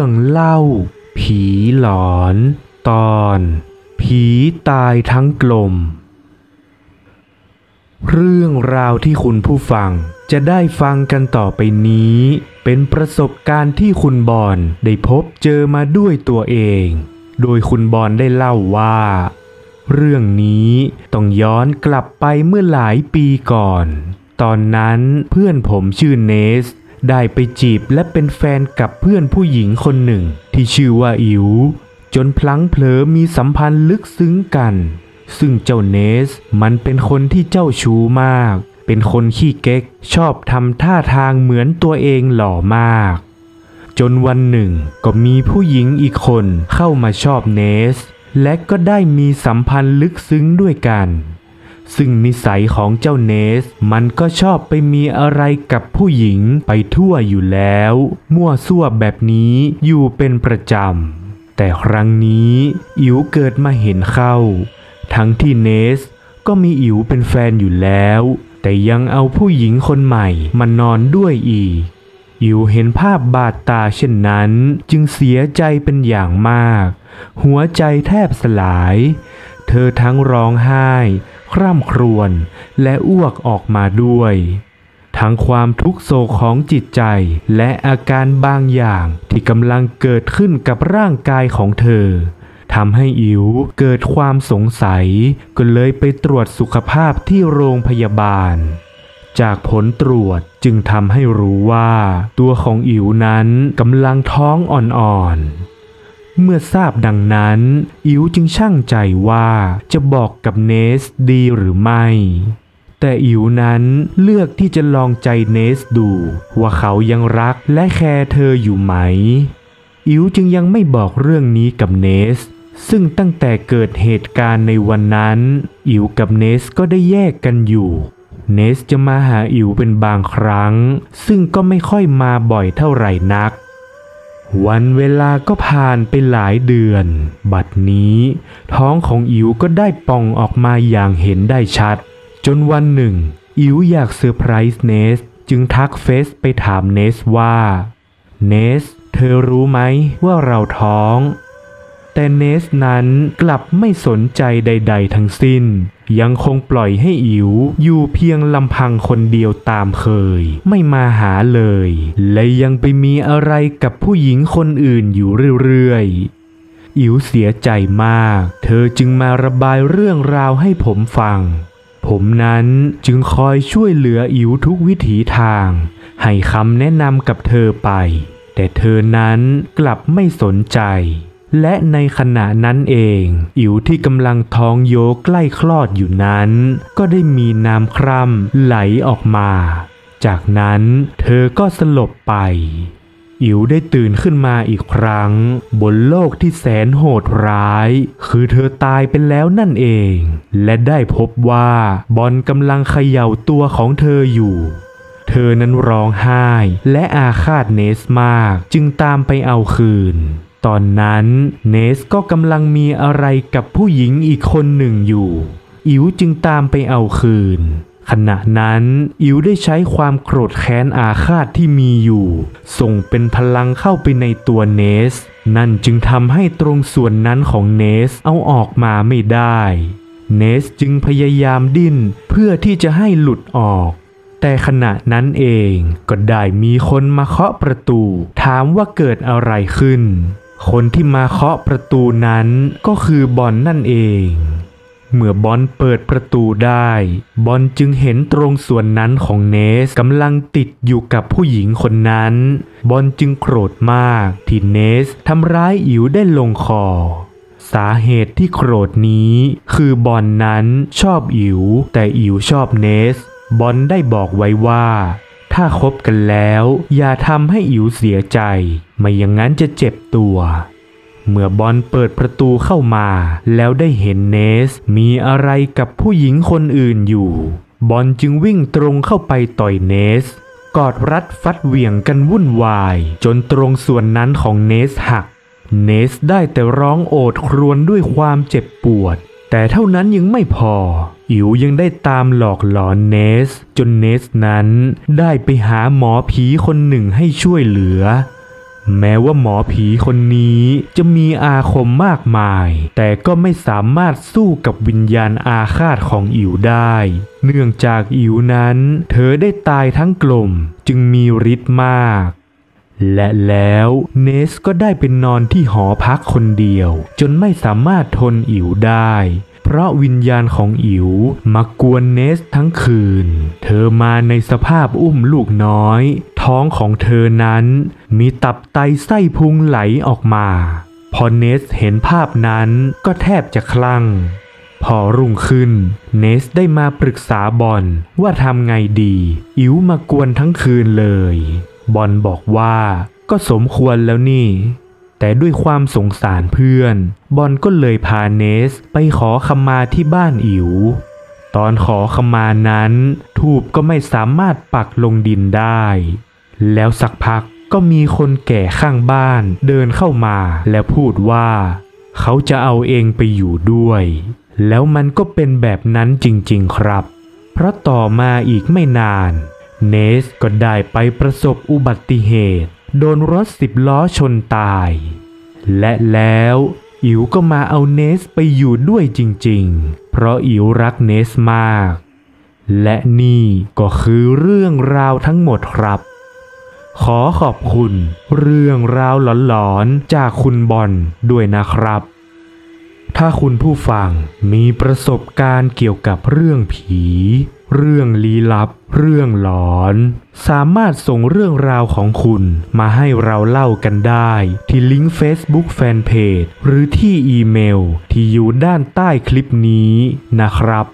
รื่องเล่า ผีหลอน ตอน ผีตายทั้งกลม เรื่องราวที่คุณผู้ฟังจะได้ฟังกันต่อไปนี้ เป็นประสบการณ์ที่คุณบอลได้พบเจอมาด้วยตัวเอง โดยคุณบอลได้เล่าว่า เรื่องนี้ต้องย้อนกลับไปเมื่อหลายปีก่อน ตอนนั้นเพื่อนผมชื่อเนส ได้ไปจีบและเป็นแฟนกับเพื่อนผู้หญิงคนหนึ่ง ที่ชื่อว่าอิ๋วจนพลั้งเผลอมีสัมพันธ์ลึกซึ้งกัน ซึ่งเจ้าเนสมันเป็นคนที่เจ้าชู้มาก เป็นคนขี้เก๊ก ชอบทำท่าทางเหมือนตัวเองหล่อมาก จนวันหนึ่งก็มีผู้หญิงอีกคนเข้ามาชอบเนส และก็ได้มีสัมพันธ์ลึกซึ้งด้วยกัน ซึ่งนิสัยของเจ้าเนส มันก็ชอบไปมีอะไรกับผู้หญิงไปทั่วอยู่แล้ว มั่วซั่วแบบนี้อยู่เป็นประจำ แต่ครั้งนี้อิ๋วเกิดมาเห็นเข้า ทั้งที่เนสก็มีอิ๋วเป็นแฟนอยู่แล้ว แต่ยังเอาผู้หญิงคนใหม่มานอนด้วยอีกอิ๋วเห็นภาพบาดตาเช่นนั้น จึงเสียใจเป็นอย่างมาก หัวใจแทบสลาย เธอทั้งร้องไห้ คร่ำครวญและอ้วกออกมาด้วย ทั้งความทุกโศกของจิตใจ และอาการบางอย่างที่กำลังเกิดขึ้นกับร่างกายของเธอทำให้อิ๋วเกิดความสงสัย ก็เลยไปตรวจสุขภาพที่โรงพยาบาล จากผลตรวจจึงทำให้รู้ว่า ตัวของอิ๋วนั้นกำลังท้องอ่อนๆ เมื่อทราบดังนั้น อิ๋วจึงช่างใจว่าจะบอกกับเนสดีหรือไม่ แต่อิ๋วนั้นเลือกที่จะลองใจเนสดู ว่าเขายังรักและแคร์เธออยู่ไหม อิ๋วจึงยังไม่บอกเรื่องนี้กับเนส ซึ่งตั้งแต่เกิดเหตุการณ์ในวันนั้น อิ๋วกับเนสก็ได้แยกกันอยู่เนสจะมาหาอิ๋วเป็นบางครั้ง ซึ่งก็ไม่ค่อยมาบ่อยเท่าไหร่นัก วันเวลาก็ผ่านไปหลายเดือน บัดนี้ ท้องของอิ๋วก็ได้ป่องออกมาอย่างเห็นได้ชัด จนวันหนึ่ง อิ๋วอยากเซอร์ไพรส์เนส จึงทักเฟซไปถามเนสว่า เนส เธอรู้ไหมว่าเราท้อง แต่เนสนั้นกลับไม่สนใจใด ๆ ทั้งสิ้น ยังคงปล่อยให้อิ๋วอยู่เพียงลำพังคนเดียวตามเคย ไม่มาหาเลย และยังไปมีอะไรกับผู้หญิงคนอื่นอยู่เรื่อยๆ อิ๋วเสียใจมาก เธอจึงมาระบายเรื่องราวให้ผมฟัง ผมนั้นจึงคอยช่วยเหลืออิ๋วทุกวิถีทาง ให้คำแนะนำกับเธอไป แต่เธอนั้นกลับไม่สนใจ และในขณะนั้นเอง อิ๋วที่กำลังท้องโยใกล้คลอดอยู่นั้น ก็ได้มีน้ำคร่ำไหลออกมา จากนั้นเธอก็สลบไป อิ๋วได้ตื่นขึ้นมาอีกครั้ง บนโลกที่แสนโหดร้าย คือเธอตายไปแล้วนั่นเอง และได้พบว่าบอลกำลังเขย่าตัวของเธออยู่เธอนั้นร้องไห้และอาฆาตเนสมากจึงตามไปเอาคืน ตอนนั้นเนสก็กำลังมีอะไรกับผู้หญิงอีกคนหนึ่งอยู่ อิ๋วจึงตามไปเอาคืน ขณะนั้นอิ๋วได้ใช้ความโกรธแค้นอาฆาตที่มีอยู่ ส่งเป็นพลังเข้าไปในตัวเนส นั่นจึงทำให้ตรงส่วนนั้นของเนสเอาออกมาไม่ได้ เนสจึงพยายามดิ้นเพื่อที่จะให้หลุดออกแต่ขณะนั้นเองก็ได้มีคนมาเคาะประตู ถามว่าเกิดอะไรขึ้น คนที่มาเคาะประตูนั้นก็คือบอลนนั่นเอง เมื่อบอลเปิดประตูได้ บอลจึงเห็นตรงส่วนนั้นของเนสกำลังติดอยู่กับผู้หญิงคนนั้น บอลจึงโกรธมากที่เนสทำร้ายอิ๋วได้ลงคอสาเหตุที่โกรธนี้คือบอลนั้นชอบอิ๋วแต่อิ๋วชอบเนส บอลได้บอกไว้ว่า ถ้าคบกันแล้ว อย่าทำให้อิ๋วเสียใจ ไม่อย่างนั้นจะเจ็บตัว เมื่อบอลเปิดประตูเข้ามา แล้วได้เห็นเนส มีอะไรกับผู้หญิงคนอื่นอยู่ บอลจึงวิ่งตรงเข้าไปต่อยเนส กอดรัดฟัดเหวี่ยงกันวุ่นวาย จนตรงส่วนนั้นของเนสหัก เนสได้แต่ร้องโอดครวญด้วยความเจ็บปวด แต่เท่านั้นยังไม่พอ อิ๋วยังได้ตามหลอกหลอนเนส จนเนสนั้นได้ไปหาหมอผีคนหนึ่งให้ช่วยเหลือ แม้ว่าหมอผีคนนี้จะมีอาคมมากมาย แต่ก็ไม่สามารถสู้กับวิญญาณอาฆาตของอิ๋วได้ เนื่องจากอิ๋วนั้น เธอได้ตายทั้งกลมจึงมีฤทธิ์มาก และแล้วเนสก็ได้เป็นนอนที่หอพักคนเดียว จนไม่สามารถทนอิ๋วได้ เพราะวิญญาณของอิ๋วมากวนเนสทั้งคืน เธอมาในสภาพอุ้มลูกน้อย ท้องของเธอนั้น มีตับไตไส้พุงไหลออกมา พอเนสเห็นภาพนั้นก็แทบจะคลั่ง พอรุ่งขึ้น เนสได้มาปรึกษาบอลว่าทำไงดี อิ๋วมากวนทั้งคืนเลย บอลบอกว่าก็สมควรแล้วนี่ แต่ด้วยความสงสารเพื่อน บอลก็เลยพาเนสไปขอขมาที่บ้านอิ๋วตอนขอขมานั้น ทูบก็ไม่สามารถปักลงดินได้ แล้วสักพักก็มีคนแก่ข้างบ้านเดินเข้ามาและพูดว่า เขาจะเอาเองไปอยู่ด้วย แล้วมันก็เป็นแบบนั้นจริงๆครับ เพราะต่อมาอีกไม่นาน เนสก็ได้ไปประสบอุบัติเหตุ โดนรถสิบล้อชนตาย และแล้วอิ๋วก็มาเอาเนสไปอยู่ด้วยจริงๆ เพราะอิ๋วรักเนสมาก และนี่ก็คือเรื่องราวทั้งหมดครับ ขอขอบคุณ เรื่องราวหลอนๆ จากคุณบอลด้วยนะครับ ถ้าคุณผู้ฟังมีประสบการณ์เกี่ยวกับเรื่องผี เรื่องลี้ลับ เรื่องหลอน สามารถส่งเรื่องราวของคุณมาให้เราเล่ากันได้ ที่ลิงก์ Facebook Fanpage หรือที่อีเมล ที่อยู่ด้านใต้คลิปนี้นะครับ